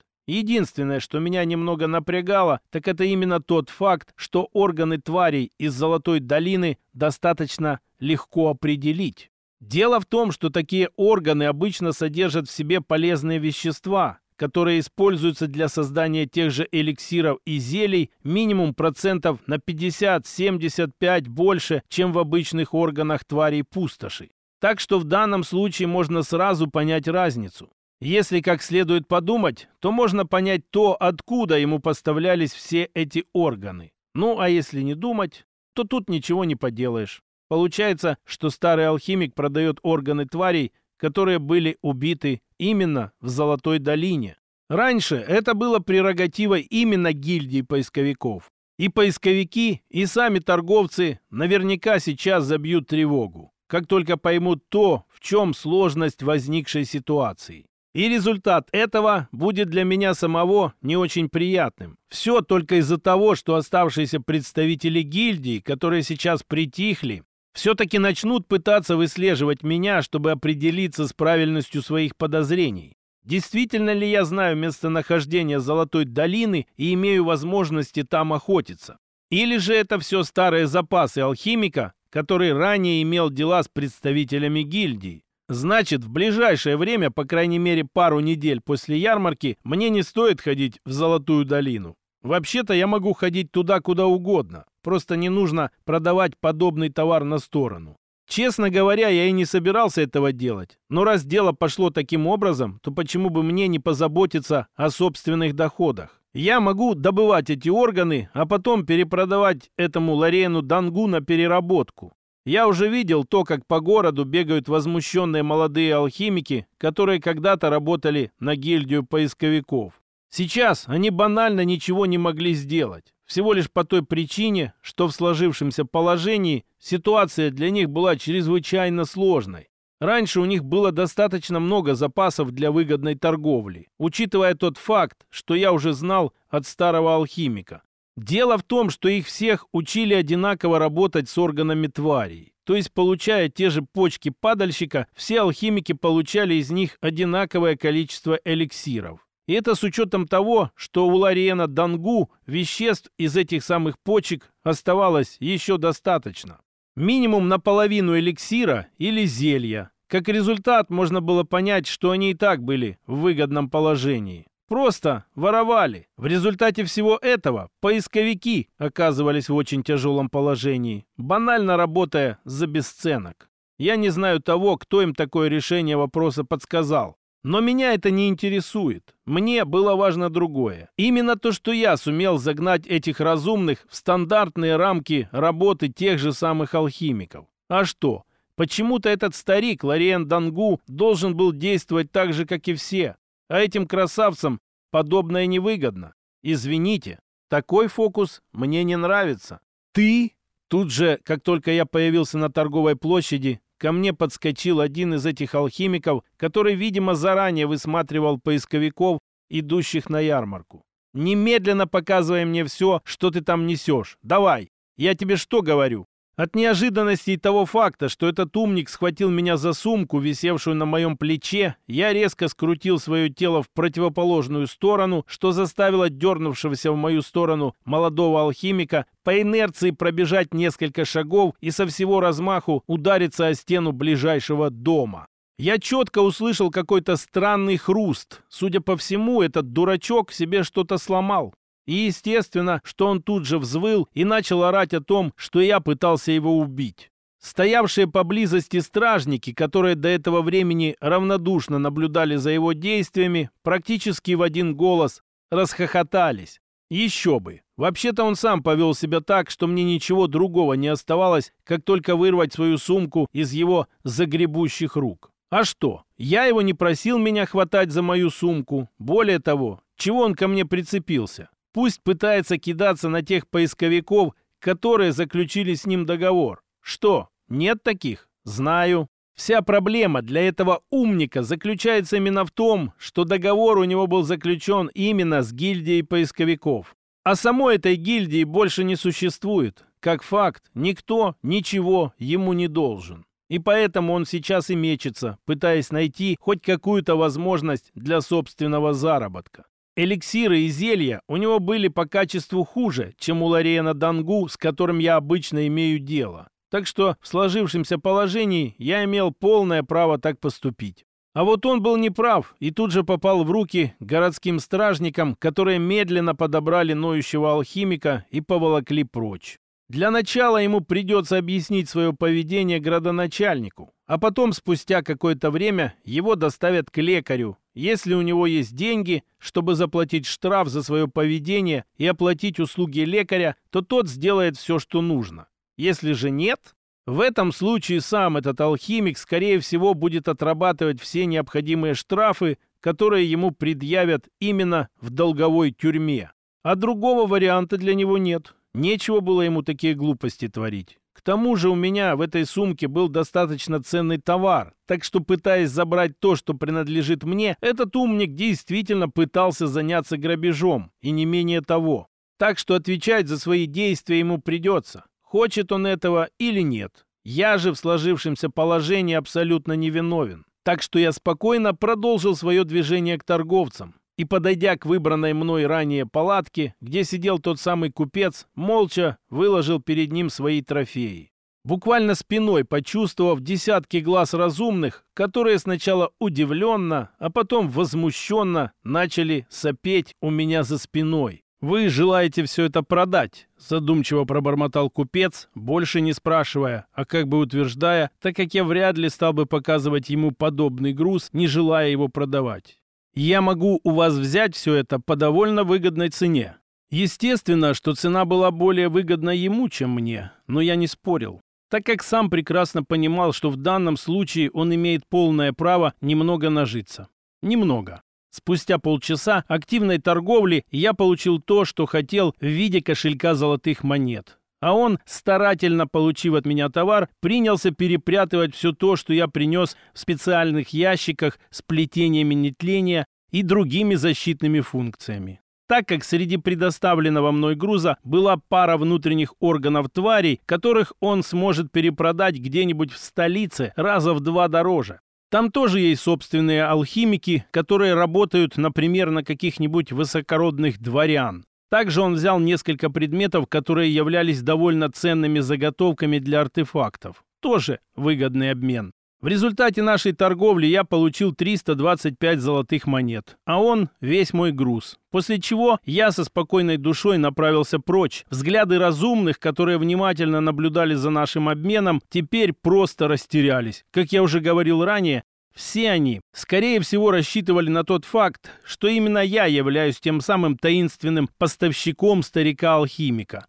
Единственное, что меня немного напрягало, так это именно тот факт, что органы тварей из Золотой долины достаточно легко определить. Дело в том, что такие органы обычно содержат в себе полезные вещества, которые используются для создания тех же эликсиров и зелий минимум процентов на 50-75 больше, чем в обычных органах тварей пустоши. Так что в данном случае можно сразу понять разницу. Если как следует подумать, то можно понять то, откуда ему поставлялись все эти органы. Ну, а если не думать, то тут ничего не поделаешь. Получается, что старый алхимик продает органы тварей, которые были убиты именно в Золотой долине. Раньше это было прерогативой именно гильдии поисковиков. И поисковики, и сами торговцы наверняка сейчас забьют тревогу, как только поймут то, в чем сложность возникшей ситуации. И результат этого будет для меня самого не очень приятным. Все только из-за того, что оставшиеся представители гильдии, которые сейчас притихли, все-таки начнут пытаться выслеживать меня, чтобы определиться с правильностью своих подозрений. Действительно ли я знаю местонахождение Золотой долины и имею возможности там охотиться? Или же это все старые запасы алхимика, который ранее имел дела с представителями гильдии? Значит, в ближайшее время, по крайней мере пару недель после ярмарки, мне не стоит ходить в Золотую долину. Вообще-то я могу ходить туда куда угодно. Просто не нужно продавать подобный товар на сторону. Честно говоря, я и не собирался этого делать. Но раз дело пошло таким образом, то почему бы мне не позаботиться о собственных доходах? Я могу добывать эти органы, а потом перепродавать этому Ларену Дангу на переработку. Я уже видел то, как по городу бегают возмущенные молодые алхимики, которые когда-то работали на гильдию поисковиков. Сейчас они банально ничего не могли сделать. Всего лишь по той причине, что в сложившемся положении ситуация для них была чрезвычайно сложной. Раньше у них было достаточно много запасов для выгодной торговли, учитывая тот факт, что я уже знал от старого алхимика. Дело в том, что их всех учили одинаково работать с органами тварей. То есть, получая те же почки падальщика, все алхимики получали из них одинаковое количество эликсиров. И это с учетом того, что у Лариена Дангу веществ из этих самых почек оставалось еще достаточно. Минимум наполовину эликсира или зелья. Как результат, можно было понять, что они и так были в выгодном положении. Просто воровали. В результате всего этого поисковики оказывались в очень тяжелом положении, банально работая за бесценок. Я не знаю того, кто им такое решение вопроса подсказал. Но меня это не интересует. Мне было важно другое. Именно то, что я сумел загнать этих разумных в стандартные рамки работы тех же самых алхимиков. А что? Почему-то этот старик, Лориен Дангу, должен был действовать так же, как и все. А этим красавцам подобное невыгодно. Извините, такой фокус мне не нравится. Ты? Тут же, как только я появился на торговой площади, ко мне подскочил один из этих алхимиков, который, видимо, заранее высматривал поисковиков, идущих на ярмарку. «Немедленно показывай мне все, что ты там несешь. Давай! Я тебе что говорю? От неожиданности и того факта, что этот умник схватил меня за сумку, висевшую на моем плече, я резко скрутил свое тело в противоположную сторону, что заставило дернувшегося в мою сторону молодого алхимика по инерции пробежать несколько шагов и со всего размаху удариться о стену ближайшего дома. Я четко услышал какой-то странный хруст. Судя по всему, этот дурачок себе что-то сломал. И естественно, что он тут же взвыл и начал орать о том, что я пытался его убить. Стоявшие поблизости стражники, которые до этого времени равнодушно наблюдали за его действиями, практически в один голос расхохотались. Еще бы. Вообще-то он сам повел себя так, что мне ничего другого не оставалось, как только вырвать свою сумку из его загребущих рук. А что? Я его не просил меня хватать за мою сумку. Более того, чего он ко мне прицепился? Пусть пытается кидаться на тех поисковиков, которые заключили с ним договор. Что, нет таких? Знаю. Вся проблема для этого умника заключается именно в том, что договор у него был заключен именно с гильдией поисковиков. А самой этой гильдии больше не существует. Как факт, никто ничего ему не должен. И поэтому он сейчас и мечется, пытаясь найти хоть какую-то возможность для собственного заработка. Эликсиры и зелья у него были по качеству хуже, чем у Лариена Дангу, с которым я обычно имею дело. Так что в сложившемся положении я имел полное право так поступить. А вот он был неправ и тут же попал в руки городским стражникам, которые медленно подобрали ноющего алхимика и поволокли прочь. Для начала ему придется объяснить свое поведение градоначальнику, а потом, спустя какое-то время, его доставят к лекарю, если у него есть деньги, чтобы заплатить штраф за свое поведение и оплатить услуги лекаря, то тот сделает все, что нужно. Если же нет, в этом случае сам этот алхимик, скорее всего, будет отрабатывать все необходимые штрафы, которые ему предъявят именно в долговой тюрьме. А другого варианта для него нет. Нечего было ему такие глупости творить. К тому же у меня в этой сумке был достаточно ценный товар, так что, пытаясь забрать то, что принадлежит мне, этот умник действительно пытался заняться грабежом, и не менее того. Так что отвечать за свои действия ему придется. Хочет он этого или нет. Я же в сложившемся положении абсолютно невиновен. Так что я спокойно продолжил свое движение к торговцам. И, подойдя к выбранной мной ранее палатке, где сидел тот самый купец, молча выложил перед ним свои трофеи. Буквально спиной почувствовав десятки глаз разумных, которые сначала удивленно, а потом возмущенно начали сопеть у меня за спиной. «Вы желаете все это продать?» — задумчиво пробормотал купец, больше не спрашивая, а как бы утверждая, так как я вряд ли стал бы показывать ему подобный груз, не желая его продавать. «Я могу у вас взять все это по довольно выгодной цене. Естественно, что цена была более выгодна ему, чем мне, но я не спорил, так как сам прекрасно понимал, что в данном случае он имеет полное право немного нажиться. Немного. Спустя полчаса активной торговли я получил то, что хотел в виде кошелька золотых монет. А он, старательно получив от меня товар, принялся перепрятывать все то, что я принес в специальных ящиках с плетениями нетления и другими защитными функциями. Так как среди предоставленного мной груза была пара внутренних органов тварей, которых он сможет перепродать где-нибудь в столице раза в два дороже. Там тоже есть собственные алхимики, которые работают, например, на каких-нибудь высокородных дворян. Также он взял несколько предметов, которые являлись довольно ценными заготовками для артефактов. Тоже выгодный обмен. В результате нашей торговли я получил 325 золотых монет, а он весь мой груз. После чего я со спокойной душой направился прочь. Взгляды разумных, которые внимательно наблюдали за нашим обменом, теперь просто растерялись. Как я уже говорил ранее, все они, скорее всего, рассчитывали на тот факт, что именно я являюсь тем самым таинственным поставщиком старика-алхимика.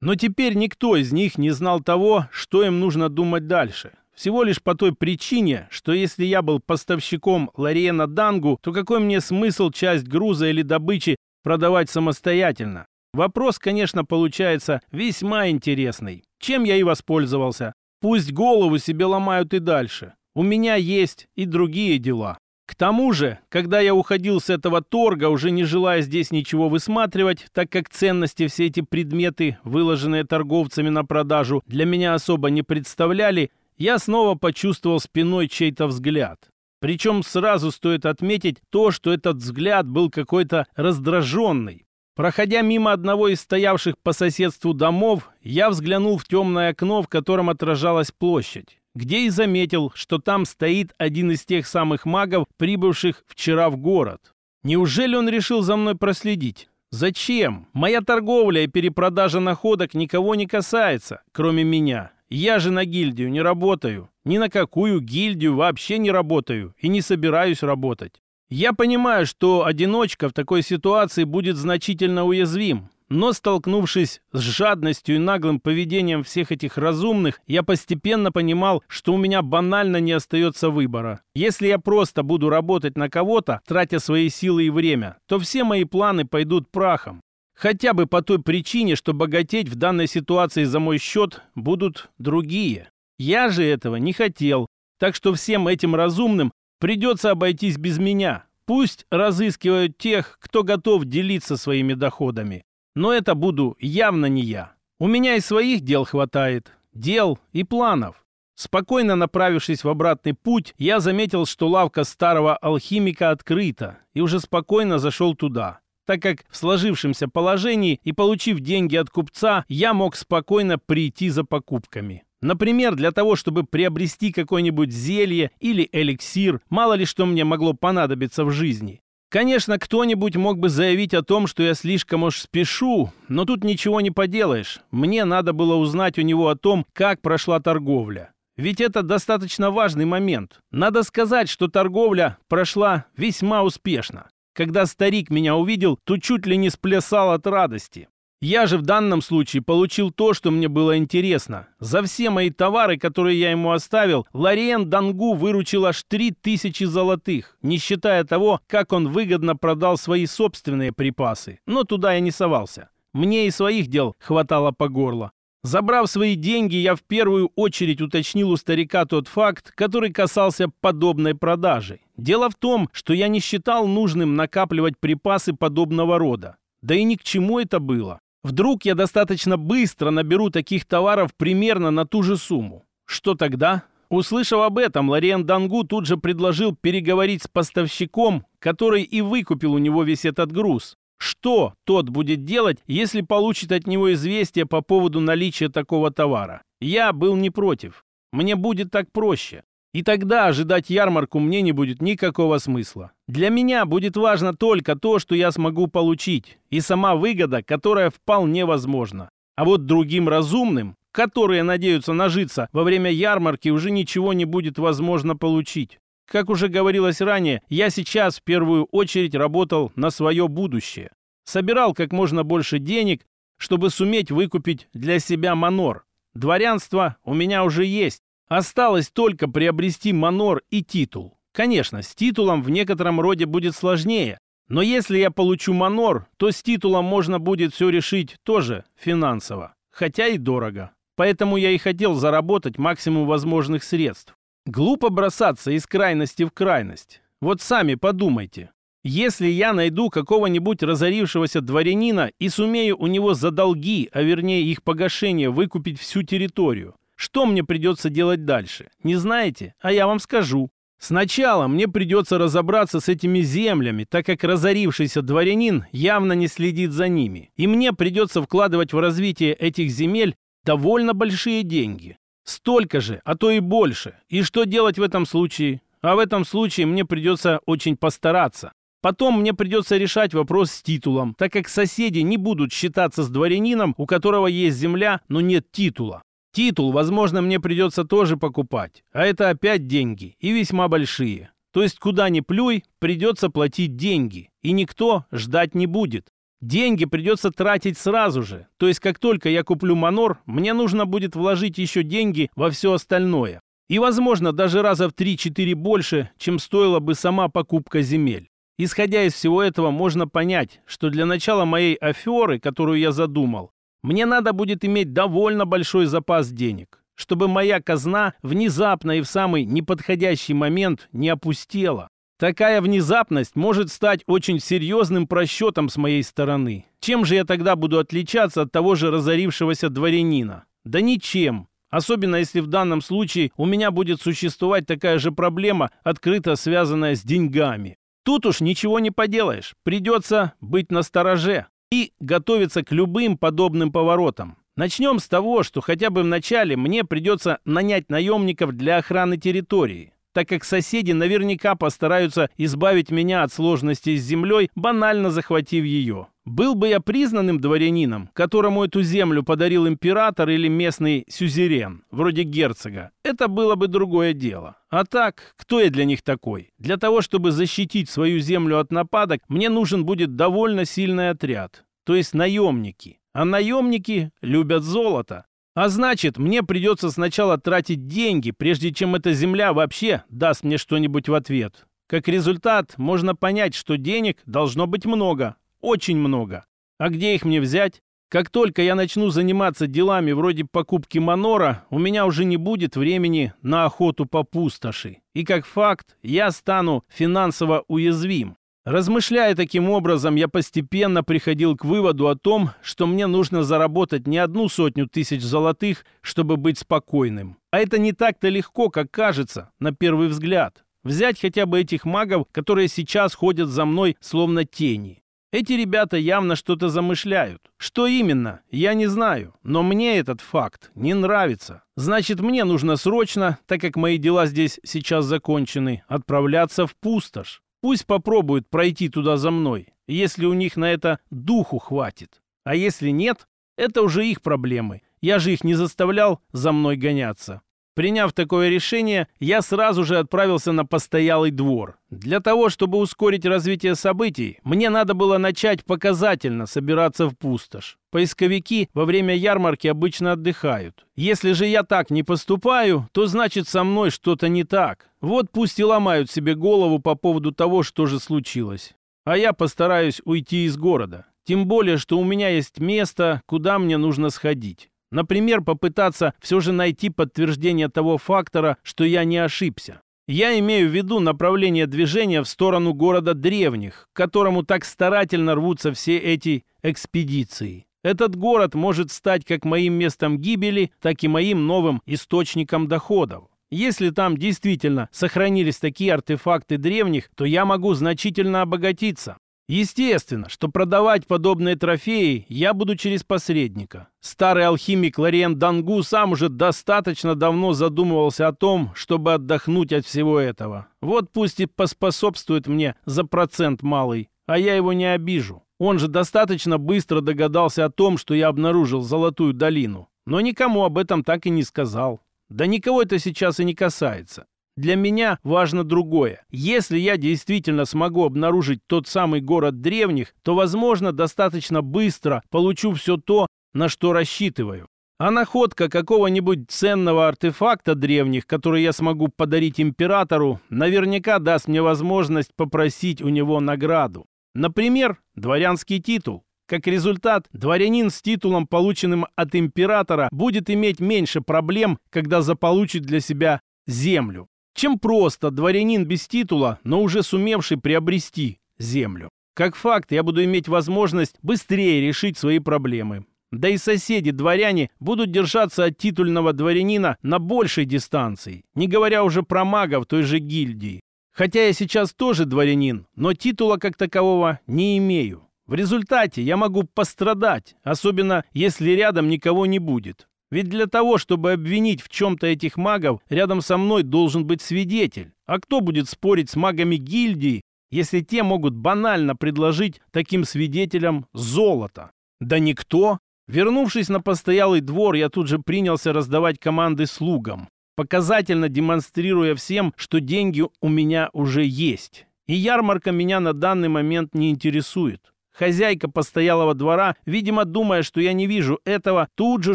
Но теперь никто из них не знал того, что им нужно думать дальше. Всего лишь по той причине, что если я был поставщиком Лариена Дангу, то какой мне смысл часть груза или добычи продавать самостоятельно? Вопрос, конечно, получается весьма интересный. Чем я и воспользовался. Пусть голову себе ломают и дальше. У меня есть и другие дела. К тому же, когда я уходил с этого торга, уже не желая здесь ничего высматривать, так как ценности все эти предметы, выложенные торговцами на продажу, для меня особо не представляли, я снова почувствовал спиной чей-то взгляд. Причем сразу стоит отметить то, что этот взгляд был какой-то раздраженный. Проходя мимо одного из стоявших по соседству домов, я взглянул в темное окно, в котором отражалась площадь, где и заметил, что там стоит один из тех самых магов, прибывших вчера в город. Неужели он решил за мной проследить? Зачем? Моя торговля и перепродажа находок никого не касается, кроме меня. Я же на гильдию не работаю. Ни на какую гильдию вообще не работаю и не собираюсь работать. Я понимаю, что одиночка в такой ситуации будет значительно уязвим, но столкнувшись с жадностью и наглым поведением всех этих разумных, я постепенно понимал, что у меня банально не остается выбора. Если я просто буду работать на кого-то, тратя свои силы и время, то все мои планы пойдут прахом. Хотя бы по той причине, что богатеть в данной ситуации за мой счет будут другие. Я же этого не хотел. Так что всем этим разумным придется обойтись без меня. Пусть разыскивают тех, кто готов делиться своими доходами. Но это буду явно не я. У меня и своих дел хватает. Дел и планов. Спокойно направившись в обратный путь, я заметил, что лавка старого алхимика открыта, и уже спокойно зашел туда, так как в сложившемся положении и получив деньги от купца, я мог спокойно прийти за покупками. Например, для того, чтобы приобрести какое-нибудь зелье или эликсир, мало ли что мне могло понадобиться в жизни. Конечно, кто-нибудь мог бы заявить о том, что я слишком уж спешу, но тут ничего не поделаешь. Мне надо было узнать у него о том, как прошла торговля. Ведь это достаточно важный момент. Надо сказать, что торговля прошла весьма успешно. Когда старик меня увидел, то чуть ли не сплясал от радости. Я же в данном случае получил то, что мне было интересно. За все мои товары, которые я ему оставил, Лариен Дангу выручил аж три тысячи золотых, не считая того, как он выгодно продал свои собственные припасы. Но туда я не совался. Мне и своих дел хватало по горло. Забрав свои деньги, я в первую очередь уточнил у старика тот факт, который касался подобной продажи. Дело в том, что я не считал нужным накапливать припасы подобного рода. Да и ни к чему это было. Вдруг я достаточно быстро наберу таких товаров примерно на ту же сумму. Что тогда? Услышав об этом, Лориен Дангу тут же предложил переговорить с поставщиком, который и выкупил у него весь этот груз. Что тот будет делать, если получит от него известие по поводу наличия такого товара? Я был не против. Мне будет так проще. И тогда ожидать ярмарку мне не будет никакого смысла. Для меня будет важно только то, что я смогу получить, и сама выгода, которая вполне возможна. А вот другим разумным, которые надеются нажиться во время ярмарки, уже ничего не будет возможно получить. Как уже говорилось ранее, я сейчас в первую очередь работал на свое будущее. Собирал как можно больше денег, чтобы суметь выкупить для себя манор. Дворянство у меня уже есть, Осталось только приобрести манор и титул. Конечно, с титулом в некотором роде будет сложнее, но если я получу манор, то с титулом можно будет все решить тоже финансово, хотя и дорого. Поэтому я и хотел заработать максимум возможных средств. Глупо бросаться из крайности в крайность. Вот сами подумайте. Если я найду какого-нибудь разорившегося дворянина и сумею у него за долги, а вернее их погашение, выкупить всю территорию – что мне придется делать дальше? Не знаете? А я вам скажу. Сначала мне придется разобраться с этими землями, так как разорившийся дворянин явно не следит за ними. И мне придется вкладывать в развитие этих земель довольно большие деньги. Столько же, а то и больше. И что делать в этом случае? А в этом случае мне придется очень постараться. Потом мне придется решать вопрос с титулом, так как соседи не будут считаться с дворянином, у которого есть земля, но нет титула. Титул, возможно, мне придется тоже покупать. А это опять деньги. И весьма большие. То есть куда ни плюй, придется платить деньги. И никто ждать не будет. Деньги придется тратить сразу же. То есть как только я куплю манор, мне нужно будет вложить еще деньги во все остальное. И, возможно, даже раза в 3-4 больше, чем стоила бы сама покупка земель. Исходя из всего этого, можно понять, что для начала моей аферы, которую я задумал, мне надо будет иметь довольно большой запас денег, чтобы моя казна внезапно и в самый неподходящий момент не опустела. Такая внезапность может стать очень серьезным просчетом с моей стороны. Чем же я тогда буду отличаться от того же разорившегося дворянина? Да ничем. Особенно если в данном случае у меня будет существовать такая же проблема, открыто связанная с деньгами. Тут уж ничего не поделаешь. Придется быть настороже и готовиться к любым подобным поворотам. Начнем с того, что хотя бы в начале мне придется нанять наемников для охраны территории, так как соседи наверняка постараются избавить меня от сложностей с землей, банально захватив ее. Был бы я признанным дворянином, которому эту землю подарил император или местный сюзерен, вроде герцога, это было бы другое дело. А так, кто я для них такой? Для того, чтобы защитить свою землю от нападок, мне нужен будет довольно сильный отряд то есть наемники. А наемники любят золото. А значит, мне придется сначала тратить деньги, прежде чем эта земля вообще даст мне что-нибудь в ответ. Как результат, можно понять, что денег должно быть много, очень много. А где их мне взять? Как только я начну заниматься делами вроде покупки манора, у меня уже не будет времени на охоту по пустоши. И как факт, я стану финансово уязвим. Размышляя таким образом, я постепенно приходил к выводу о том, что мне нужно заработать не одну сотню тысяч золотых, чтобы быть спокойным. А это не так-то легко, как кажется, на первый взгляд. Взять хотя бы этих магов, которые сейчас ходят за мной словно тени. Эти ребята явно что-то замышляют. Что именно, я не знаю, но мне этот факт не нравится. Значит, мне нужно срочно, так как мои дела здесь сейчас закончены, отправляться в пустошь. Пусть попробуют пройти туда за мной, если у них на это духу хватит. А если нет, это уже их проблемы. Я же их не заставлял за мной гоняться. Приняв такое решение, я сразу же отправился на постоялый двор. Для того, чтобы ускорить развитие событий, мне надо было начать показательно собираться в пустошь. Поисковики во время ярмарки обычно отдыхают. Если же я так не поступаю, то значит со мной что-то не так. Вот пусть и ломают себе голову по поводу того, что же случилось. А я постараюсь уйти из города. Тем более, что у меня есть место, куда мне нужно сходить. Например, попытаться все же найти подтверждение того фактора, что я не ошибся. Я имею в виду направление движения в сторону города древних, к которому так старательно рвутся все эти экспедиции. Этот город может стать как моим местом гибели, так и моим новым источником доходов. Если там действительно сохранились такие артефакты древних, то я могу значительно обогатиться. Естественно, что продавать подобные трофеи я буду через посредника. Старый алхимик Лориен Дангу сам уже достаточно давно задумывался о том, чтобы отдохнуть от всего этого. Вот пусть и поспособствует мне за процент малый, а я его не обижу. Он же достаточно быстро догадался о том, что я обнаружил Золотую долину, но никому об этом так и не сказал. Да никого это сейчас и не касается. Для меня важно другое. Если я действительно смогу обнаружить тот самый город древних, то, возможно, достаточно быстро получу все то, на что рассчитываю. А находка какого-нибудь ценного артефакта древних, который я смогу подарить императору, наверняка даст мне возможность попросить у него награду. Например, дворянский титул. Как результат, дворянин с титулом, полученным от императора, будет иметь меньше проблем, когда заполучит для себя землю чем просто дворянин без титула, но уже сумевший приобрести землю. Как факт, я буду иметь возможность быстрее решить свои проблемы. Да и соседи-дворяне будут держаться от титульного дворянина на большей дистанции, не говоря уже про магов той же гильдии. Хотя я сейчас тоже дворянин, но титула как такового не имею. В результате я могу пострадать, особенно если рядом никого не будет. Ведь для того, чтобы обвинить в чем-то этих магов, рядом со мной должен быть свидетель. А кто будет спорить с магами гильдии, если те могут банально предложить таким свидетелям золото? Да никто. Вернувшись на постоялый двор, я тут же принялся раздавать команды слугам, показательно демонстрируя всем, что деньги у меня уже есть. И ярмарка меня на данный момент не интересует. Хозяйка постоялого двора, видимо, думая, что я не вижу этого, тут же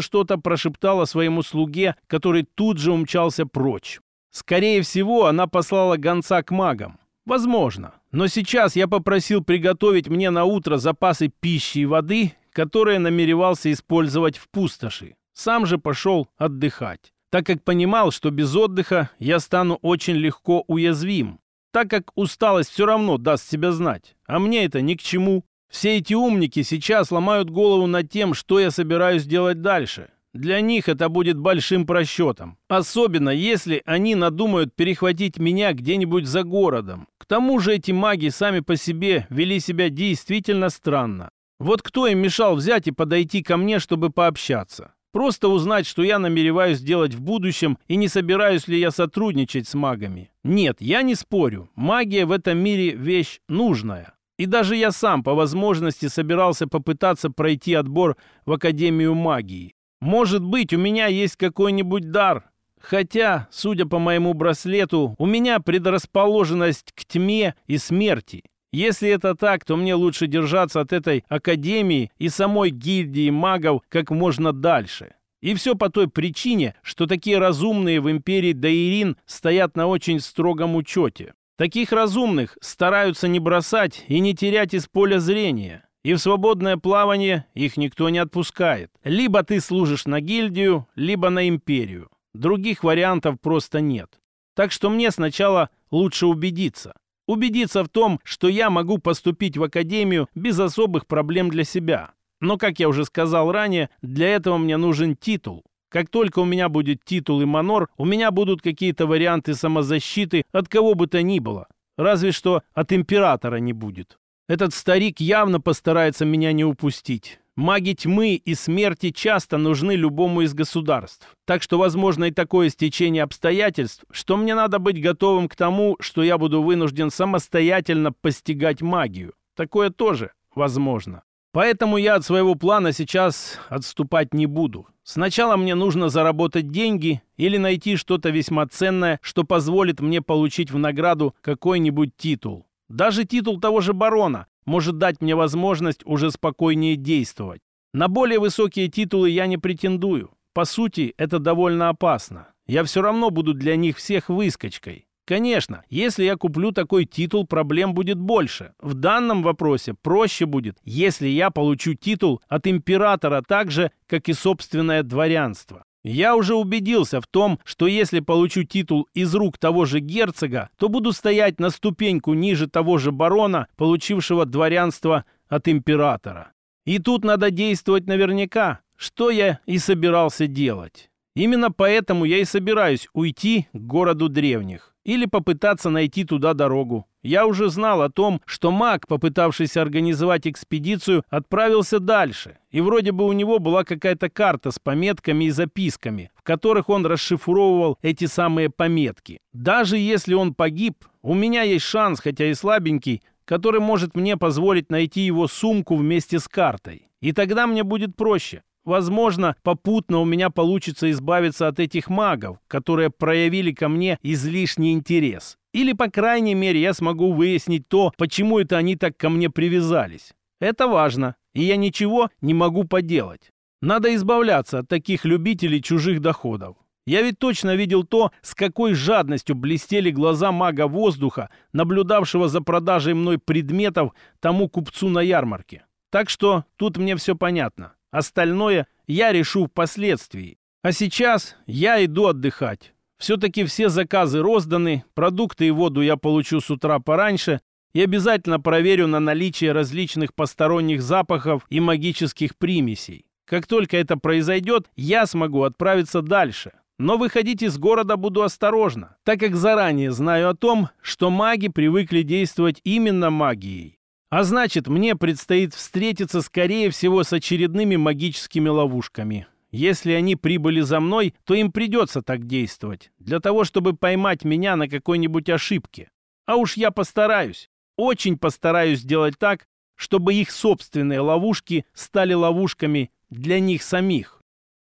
что-то прошептала своему слуге, который тут же умчался прочь. Скорее всего, она послала гонца к магам. Возможно. Но сейчас я попросил приготовить мне на утро запасы пищи и воды, которые намеревался использовать в пустоши. Сам же пошел отдыхать, так как понимал, что без отдыха я стану очень легко уязвим, так как усталость все равно даст себя знать, а мне это ни к чему. Все эти умники сейчас ломают голову над тем, что я собираюсь делать дальше. Для них это будет большим просчетом. Особенно, если они надумают перехватить меня где-нибудь за городом. К тому же эти маги сами по себе вели себя действительно странно. Вот кто им мешал взять и подойти ко мне, чтобы пообщаться? Просто узнать, что я намереваюсь делать в будущем и не собираюсь ли я сотрудничать с магами. Нет, я не спорю. Магия в этом мире вещь нужная. И даже я сам по возможности собирался попытаться пройти отбор в Академию магии. Может быть, у меня есть какой-нибудь дар. Хотя, судя по моему браслету, у меня предрасположенность к тьме и смерти. Если это так, то мне лучше держаться от этой академии и самой гильдии магов как можно дальше. И все по той причине, что такие разумные в империи Даирин стоят на очень строгом учете. Таких разумных стараются не бросать и не терять из поля зрения. И в свободное плавание их никто не отпускает. Либо ты служишь на гильдию, либо на империю. Других вариантов просто нет. Так что мне сначала лучше убедиться. Убедиться в том, что я могу поступить в академию без особых проблем для себя. Но, как я уже сказал ранее, для этого мне нужен титул. Как только у меня будет титул и манор, у меня будут какие-то варианты самозащиты от кого бы то ни было. Разве что от императора не будет. Этот старик явно постарается меня не упустить. Маги тьмы и смерти часто нужны любому из государств. Так что возможно и такое стечение обстоятельств, что мне надо быть готовым к тому, что я буду вынужден самостоятельно постигать магию. Такое тоже возможно. Поэтому я от своего плана сейчас отступать не буду. Сначала мне нужно заработать деньги или найти что-то весьма ценное, что позволит мне получить в награду какой-нибудь титул. Даже титул того же барона может дать мне возможность уже спокойнее действовать. На более высокие титулы я не претендую. По сути, это довольно опасно. Я все равно буду для них всех выскочкой. Конечно, если я куплю такой титул, проблем будет больше. В данном вопросе проще будет, если я получу титул от императора так же, как и собственное дворянство. Я уже убедился в том, что если получу титул из рук того же герцога, то буду стоять на ступеньку ниже того же барона, получившего дворянство от императора. И тут надо действовать наверняка, что я и собирался делать. Именно поэтому я и собираюсь уйти к городу древних или попытаться найти туда дорогу. Я уже знал о том, что маг, попытавшийся организовать экспедицию, отправился дальше, и вроде бы у него была какая-то карта с пометками и записками, в которых он расшифровывал эти самые пометки. Даже если он погиб, у меня есть шанс, хотя и слабенький, который может мне позволить найти его сумку вместе с картой. И тогда мне будет проще. Возможно, попутно у меня получится избавиться от этих магов, которые проявили ко мне излишний интерес. Или, по крайней мере, я смогу выяснить то, почему это они так ко мне привязались. Это важно, и я ничего не могу поделать. Надо избавляться от таких любителей чужих доходов. Я ведь точно видел то, с какой жадностью блестели глаза мага воздуха, наблюдавшего за продажей мной предметов тому купцу на ярмарке. Так что тут мне все понятно. Остальное я решу впоследствии. А сейчас я иду отдыхать. Все-таки все заказы розданы, продукты и воду я получу с утра пораньше и обязательно проверю на наличие различных посторонних запахов и магических примесей. Как только это произойдет, я смогу отправиться дальше. Но выходить из города буду осторожно, так как заранее знаю о том, что маги привыкли действовать именно магией. А значит, мне предстоит встретиться, скорее всего, с очередными магическими ловушками. Если они прибыли за мной, то им придется так действовать, для того, чтобы поймать меня на какой-нибудь ошибке. А уж я постараюсь, очень постараюсь сделать так, чтобы их собственные ловушки стали ловушками для них самих.